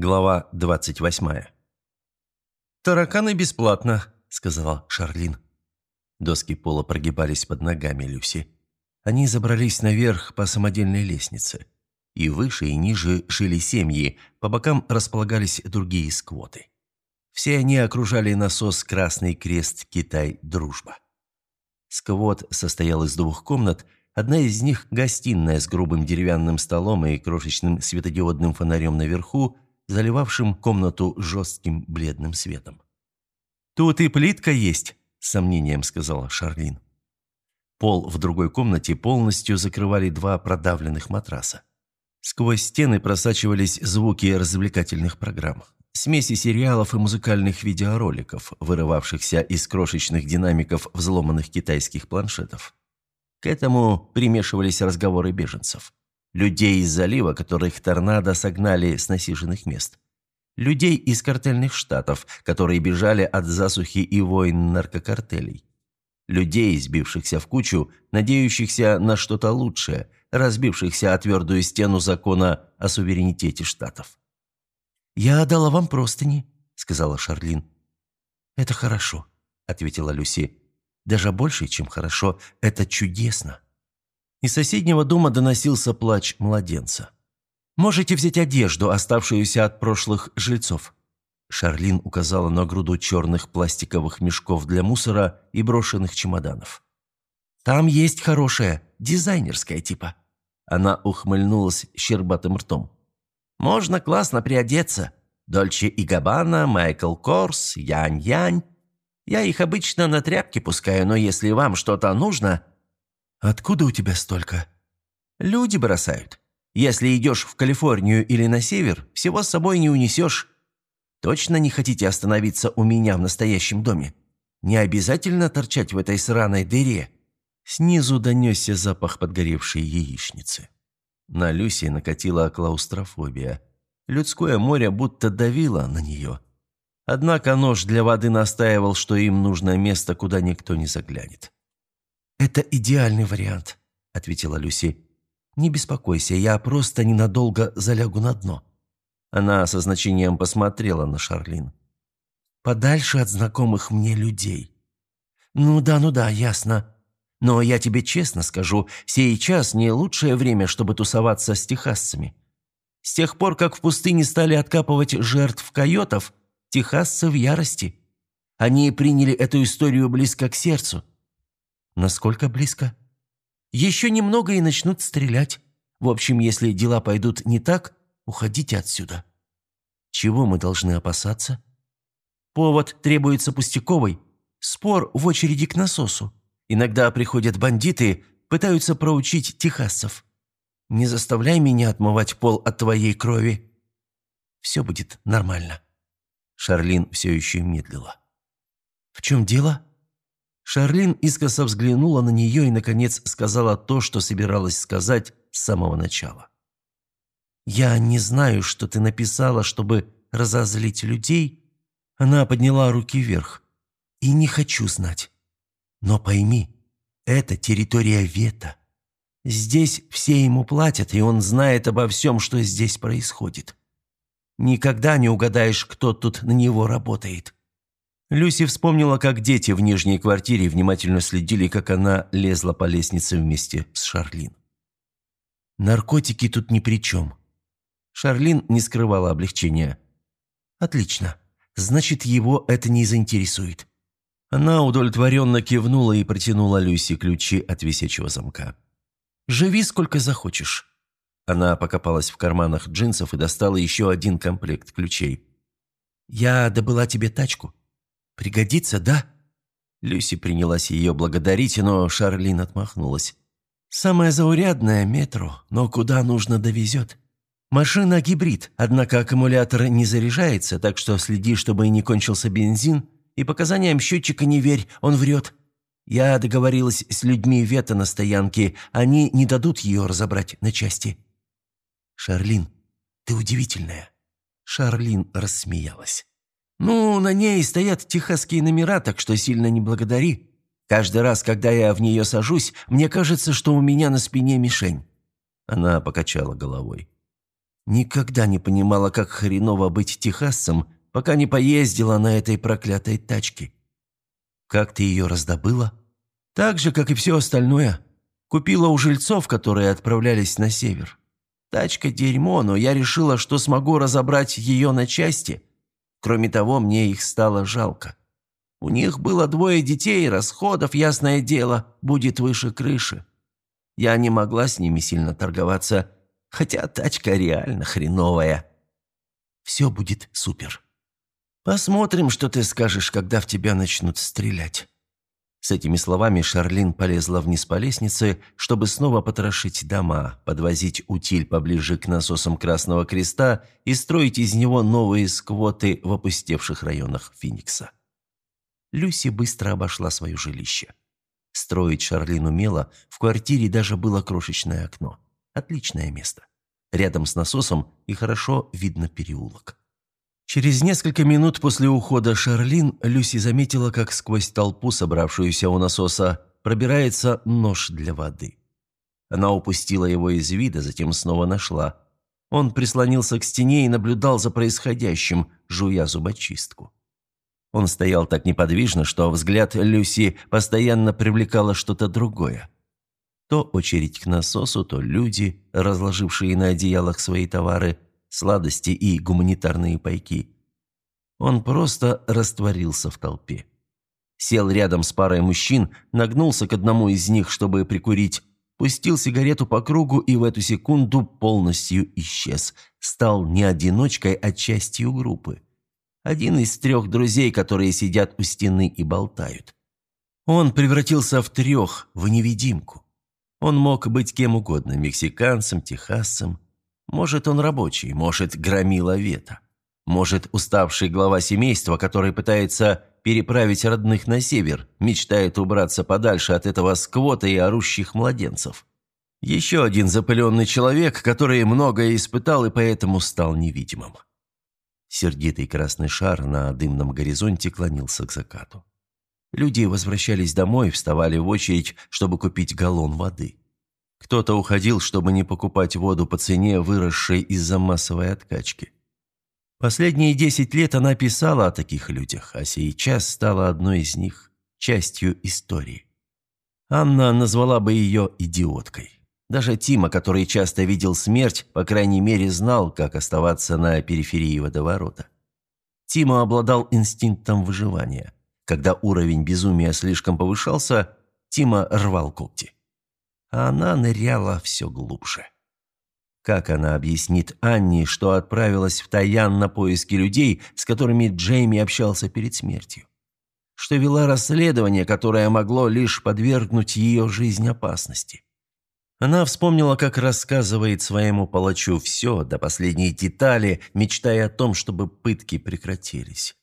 Глава 28. «Тараканы бесплатно», — сказала Шарлин. Доски пола прогибались под ногами Люси. Они забрались наверх по самодельной лестнице. И выше, и ниже жили семьи, по бокам располагались другие сквоты. Все они окружали насос «Красный крест Китай Дружба». Сквот состоял из двух комнат, одна из них – гостиная с грубым деревянным столом и крошечным светодиодным фонарем наверху, заливавшим комнату жестким бледным светом. «Тут и плитка есть», – с сомнением сказала Шарлин. Пол в другой комнате полностью закрывали два продавленных матраса. Сквозь стены просачивались звуки развлекательных программ. Смеси сериалов и музыкальных видеороликов, вырывавшихся из крошечных динамиков взломанных китайских планшетов. К этому примешивались разговоры беженцев. Людей из залива, которых торнадо согнали с насиженных мест. Людей из картельных штатов, которые бежали от засухи и войн наркокартелей. Людей, сбившихся в кучу, надеющихся на что-то лучшее, разбившихся о твердую стену закона о суверенитете штатов. «Я отдала вам простыни», — сказала Шарлин. «Это хорошо», — ответила Люси. «Даже больше, чем хорошо, это чудесно». Из соседнего дома доносился плач младенца. «Можете взять одежду, оставшуюся от прошлых жильцов», Шарлин указала на груду черных пластиковых мешков для мусора и брошенных чемоданов. «Там есть хорошая, дизайнерская типа». Она ухмыльнулась щербатым ртом. «Можно классно приодеться. Дольче и Габбана, Майкл Корс, Янь-Янь. Я их обычно на тряпки пускаю, но если вам что-то нужно...» «Откуда у тебя столько?» «Люди бросают. Если идешь в Калифорнию или на север, всего с собой не унесешь. Точно не хотите остановиться у меня в настоящем доме? Не обязательно торчать в этой сраной дыре». Снизу донесся запах подгоревшей яичницы. На Люси накатила клаустрофобия. Людское море будто давило на нее. Однако нож для воды настаивал, что им нужно место, куда никто не заглянет. «Это идеальный вариант», — ответила Люси. «Не беспокойся, я просто ненадолго залягу на дно». Она со значением посмотрела на Шарлин. «Подальше от знакомых мне людей». «Ну да, ну да, ясно. Но я тебе честно скажу, сейчас не лучшее время, чтобы тусоваться с техасцами. С тех пор, как в пустыне стали откапывать жертв койотов, техасцы в ярости. Они приняли эту историю близко к сердцу». «Насколько близко?» «Еще немного и начнут стрелять. В общем, если дела пойдут не так, Уходите отсюда. Чего мы должны опасаться? Повод требуется пустяковый. Спор в очереди к насосу. Иногда приходят бандиты, пытаются проучить техасцев. Не заставляй меня отмывать пол от твоей крови. Все будет нормально. Шарлин все еще медлила. «В чем дело?» Шарлин искоса взглянула на нее и, наконец, сказала то, что собиралась сказать с самого начала. «Я не знаю, что ты написала, чтобы разозлить людей». Она подняла руки вверх. «И не хочу знать. Но пойми, это территория Вета. Здесь все ему платят, и он знает обо всем, что здесь происходит. Никогда не угадаешь, кто тут на него работает». Люси вспомнила, как дети в нижней квартире внимательно следили, как она лезла по лестнице вместе с Шарлин. «Наркотики тут ни при чем. Шарлин не скрывала облегчения. «Отлично. Значит, его это не заинтересует». Она удовлетворенно кивнула и протянула Люси ключи от висячего замка. «Живи сколько захочешь». Она покопалась в карманах джинсов и достала еще один комплект ключей. «Я добыла тебе тачку. Пригодится, да?» Люси принялась ее благодарить, но Шарлин отмахнулась. «Самое заурядное метро, но куда нужно довезет. Машина гибрид, однако аккумулятор не заряжается, так что следи, чтобы не кончился бензин, и показаниям счетчика не верь, он врет. Я договорилась с людьми Вета на стоянке, они не дадут ее разобрать на части. Шарлин, ты удивительная. Шарлин рассмеялась. «Ну, на ней стоят техасские номера, так что сильно не благодари. Каждый раз, когда я в нее сажусь, мне кажется, что у меня на спине мишень». Она покачала головой. Никогда не понимала, как хреново быть техасцем, пока не поездила на этой проклятой тачке. Как ты ее раздобыла? Так же, как и все остальное. Купила у жильцов, которые отправлялись на север. Тачка дерьмо, но я решила, что смогу разобрать ее на части. Кроме того, мне их стало жалко. У них было двое детей, расходов, ясное дело, будет выше крыши. Я не могла с ними сильно торговаться, хотя тачка реально хреновая. Все будет супер. Посмотрим, что ты скажешь, когда в тебя начнут стрелять». С этими словами Шарлин полезла вниз по лестнице, чтобы снова потрошить дома, подвозить утиль поближе к насосам Красного Креста и строить из него новые сквоты в опустевших районах Феникса. Люси быстро обошла свое жилище. Строить Шарлин умела, в квартире даже было крошечное окно. Отличное место. Рядом с насосом и хорошо видно переулок. Через несколько минут после ухода Шарлин Люси заметила, как сквозь толпу, собравшуюся у насоса, пробирается нож для воды. Она упустила его из вида, затем снова нашла. Он прислонился к стене и наблюдал за происходящим, жуя зубочистку. Он стоял так неподвижно, что взгляд Люси постоянно привлекало что-то другое. То очередь к насосу, то люди, разложившие на одеялах свои товары, сладости и гуманитарные пайки. Он просто растворился в толпе. Сел рядом с парой мужчин, нагнулся к одному из них, чтобы прикурить, пустил сигарету по кругу и в эту секунду полностью исчез. Стал не одиночкой, а частью группы. Один из трех друзей, которые сидят у стены и болтают. Он превратился в трех, в невидимку. Он мог быть кем угодно – мексиканцем, техасцем. Может, он рабочий, может, громила вета. Может, уставший глава семейства, который пытается переправить родных на север, мечтает убраться подальше от этого сквота и орущих младенцев. Еще один запыленный человек, который многое испытал и поэтому стал невидимым. Сердитый красный шар на дымном горизонте клонился к закату. Люди возвращались домой, вставали в очередь, чтобы купить галлон воды. Кто-то уходил, чтобы не покупать воду по цене, выросшей из-за массовой откачки. Последние десять лет она писала о таких людях, а сейчас стала одной из них, частью истории. Анна назвала бы ее идиоткой. Даже Тима, который часто видел смерть, по крайней мере, знал, как оставаться на периферии водоворота. Тима обладал инстинктом выживания. Когда уровень безумия слишком повышался, Тима рвал когти. А она ныряла все глубже. Как она объяснит Анне, что отправилась в Таян на поиски людей, с которыми Джейми общался перед смертью? Что вела расследование, которое могло лишь подвергнуть ее жизнь опасности? Она вспомнила, как рассказывает своему палачу все, до последней детали, мечтая о том, чтобы пытки прекратились.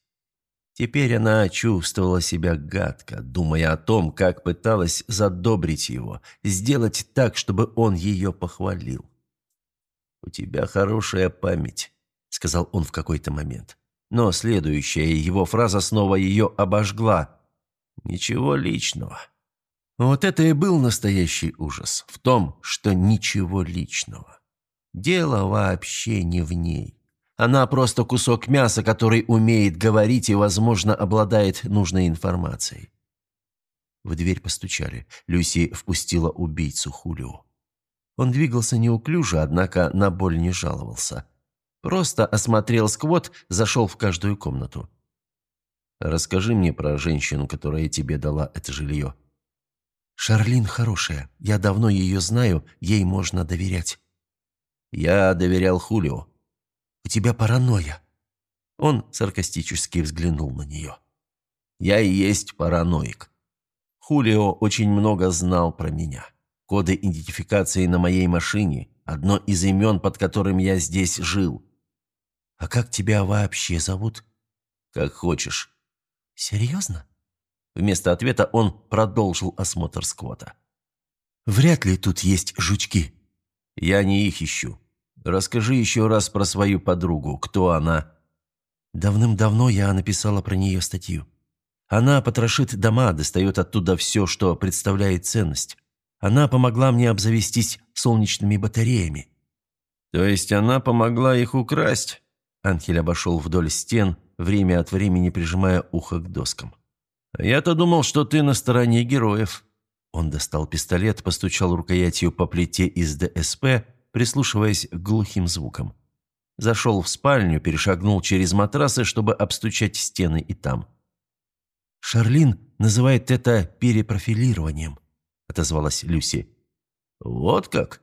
Теперь она чувствовала себя гадко, думая о том, как пыталась задобрить его, сделать так, чтобы он ее похвалил. «У тебя хорошая память», — сказал он в какой-то момент. Но следующая его фраза снова ее обожгла. «Ничего личного». Вот это и был настоящий ужас, в том, что ничего личного. Дело вообще не в ней. Она просто кусок мяса, который умеет говорить и, возможно, обладает нужной информацией. В дверь постучали. Люси впустила убийцу Хулио. Он двигался неуклюже, однако на боль не жаловался. Просто осмотрел сквот, зашел в каждую комнату. «Расскажи мне про женщину, которая тебе дала это жилье», «Шарлин хорошая. Я давно ее знаю, ей можно доверять». «Я доверял Хулио». «У тебя паранойя». Он саркастически взглянул на нее. «Я и есть параноик. Хулио очень много знал про меня. Коды идентификации на моей машине – одно из имен, под которым я здесь жил». «А как тебя вообще зовут?» «Как хочешь». «Серьезно?» Вместо ответа он продолжил осмотр сквота. «Вряд ли тут есть жучки». «Я не их ищу. Расскажи еще раз про свою подругу. Кто она?» Давным-давно я написала про нее статью. Она потрошит дома, достает оттуда все, что представляет ценность. Она помогла мне обзавестись солнечными батареями. «То есть она помогла их украсть?» Анхель обошел вдоль стен, время от времени прижимая ухо к доскам. «Я-то думал, что ты на стороне героев». Он достал пистолет, постучал рукоятью по плите из ДСП, прислушиваясь к глухим звукам. Зашел в спальню, перешагнул через матрасы, чтобы обстучать стены и там. «Шарлин называет это перепрофилированием», — отозвалась Люси. «Вот как?»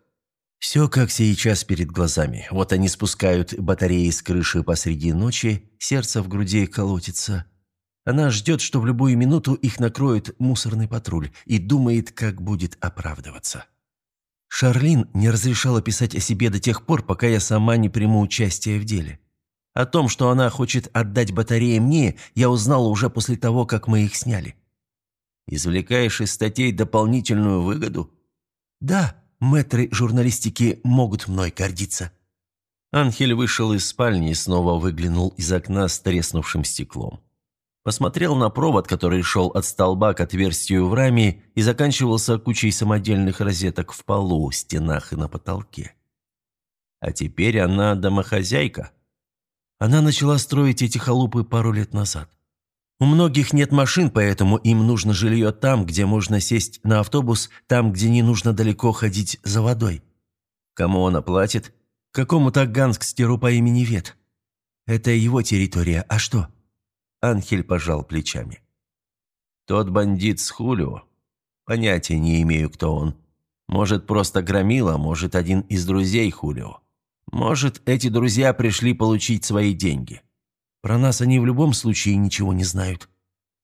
Все как сейчас перед глазами. Вот они спускают батареи с крыши посреди ночи, сердце в груди колотится. Она ждет, что в любую минуту их накроет мусорный патруль и думает, как будет оправдываться. Шарлин не разрешала писать о себе до тех пор, пока я сама не приму участие в деле. О том, что она хочет отдать батареи мне, я узнала уже после того, как мы их сняли. Извлекаешь из статей дополнительную выгоду? Да, Мэтры журналистики могут мной гордиться». Анхель вышел из спальни и снова выглянул из окна с треснувшим стеклом. Посмотрел на провод, который шел от столба к отверстию в раме и заканчивался кучей самодельных розеток в полу, стенах и на потолке. А теперь она домохозяйка. Она начала строить эти халупы пару лет назад. У многих нет машин, поэтому им нужно жилье там, где можно сесть на автобус, там, где не нужно далеко ходить за водой. Кому она платит? Какому-то гангстеру по имени Вет. Это его территория, а что? Анхель пожал плечами. Тот бандит с Хулио. Понятия не имею, кто он. Может, просто громила, может, один из друзей Хулио. Может, эти друзья пришли получить свои деньги. Про нас они в любом случае ничего не знают.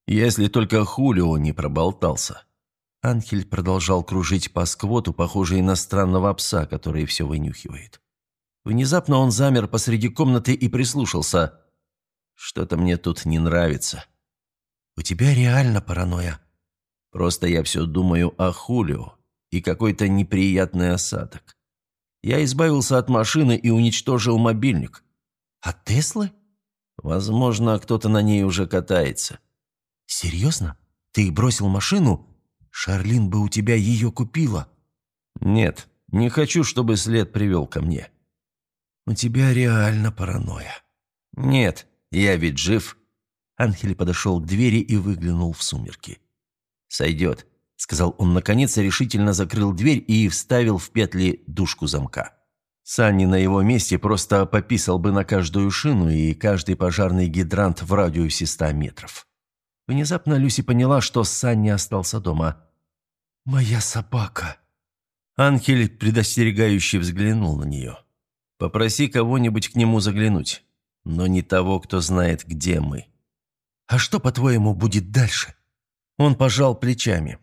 Если только Хулио не проболтался. Анхель продолжал кружить по сквоту, похожий на странного пса, который все вынюхивает. Внезапно он замер посреди комнаты и прислушался. «Что-то мне тут не нравится». «У тебя реально паранойя». «Просто я все думаю о Хулио и какой-то неприятный осадок. Я избавился от машины и уничтожил мобильник». «От Теслы?» Возможно, кто-то на ней уже катается. Серьезно? Ты бросил машину? Шарлин бы у тебя ее купила. Нет, не хочу, чтобы след привел ко мне. У тебя реально паранойя. Нет, я ведь жив. Анхель подошел к двери и выглянул в сумерки. «Сойдет», — сказал он наконец, решительно закрыл дверь и вставил в петли дужку замка. Санни на его месте просто пописал бы на каждую шину и каждый пожарный гидрант в радиусе ста метров. Внезапно Люси поняла, что Санни остался дома. «Моя собака!» Анхель предостерегающе взглянул на нее. «Попроси кого-нибудь к нему заглянуть, но не того, кто знает, где мы». «А что, по-твоему, будет дальше?» Он пожал плечами.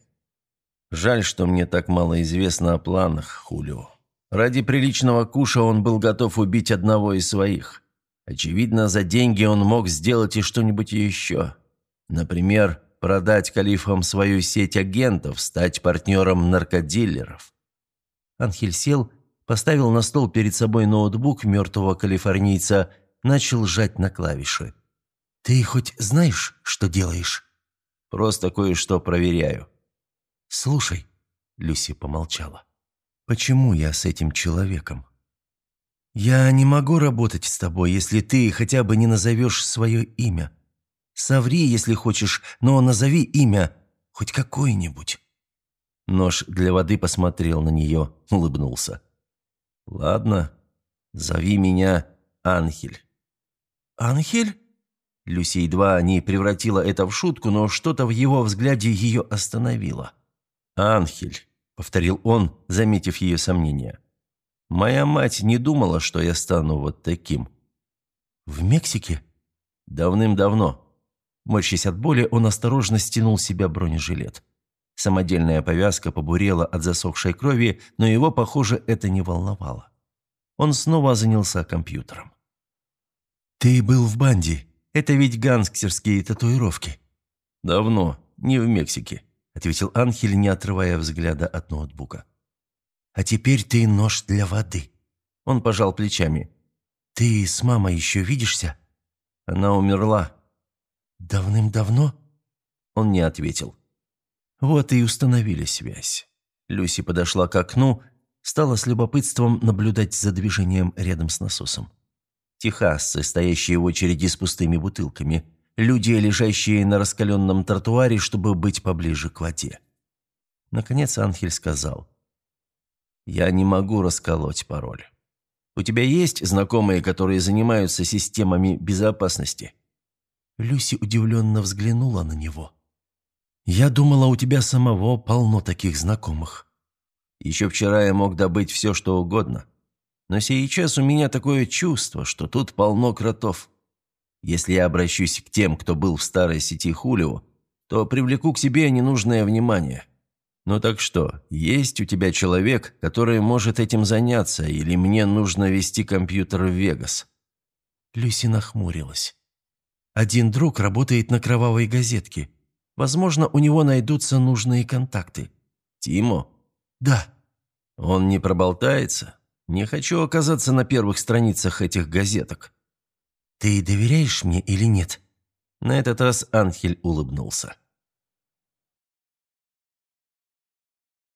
«Жаль, что мне так мало известно о планах, Хулио. Ради приличного куша он был готов убить одного из своих. Очевидно, за деньги он мог сделать и что-нибудь еще. Например, продать калифам свою сеть агентов, стать партнером наркодилеров. Анхель сел, поставил на стол перед собой ноутбук мертвого калифорнийца, начал жать на клавиши. «Ты хоть знаешь, что делаешь?» «Просто кое-что проверяю». «Слушай», — Люси помолчала. Почему я с этим человеком? Я не могу работать с тобой, если ты хотя бы не назовешь свое имя. Соври, если хочешь, но назови имя, хоть какое-нибудь». Нож для воды посмотрел на нее, улыбнулся. «Ладно, зови меня Анхель». «Анхель?» Люси едва не превратила это в шутку, но что-то в его взгляде ее остановило. «Анхель». – повторил он, заметив ее сомнения. «Моя мать не думала, что я стану вот таким». «В Мексике?» «Давным-давно». Морщись от боли, он осторожно стянул себя бронежилет. Самодельная повязка побурела от засохшей крови, но его, похоже, это не волновало. Он снова занялся компьютером. «Ты был в банде. Это ведь гангстерские татуировки». «Давно. Не в Мексике ответил Анхель, не отрывая взгляда от ноутбука. «А теперь ты нож для воды». Он пожал плечами. «Ты с мамой еще видишься?» «Она умерла». «Давным-давно?» Он не ответил. Вот и установили связь. Люси подошла к окну, стала с любопытством наблюдать за движением рядом с насосом. Техасцы, стоящие в очереди с пустыми бутылками, люди, лежащие на раскаленном тротуаре, чтобы быть поближе к воде. Наконец Анхель сказал, «Я не могу расколоть пароль. У тебя есть знакомые, которые занимаются системами безопасности?» Люси удивленно взглянула на него. «Я думала, у тебя самого полно таких знакомых. Еще вчера я мог добыть все, что угодно. Но сейчас у меня такое чувство, что тут полно кротов. Если я обращусь к тем, кто был в старой сети Хулио, то привлеку к себе ненужное внимание. Ну так что, есть у тебя человек, который может этим заняться, или мне нужно вести компьютер в Вегас?» Люси нахмурилась. «Один друг работает на кровавой газетке. Возможно, у него найдутся нужные контакты. Тимо?» «Да». «Он не проболтается? Не хочу оказаться на первых страницах этих газеток». «Ты доверяешь мне или нет?» На этот раз Анхель улыбнулся.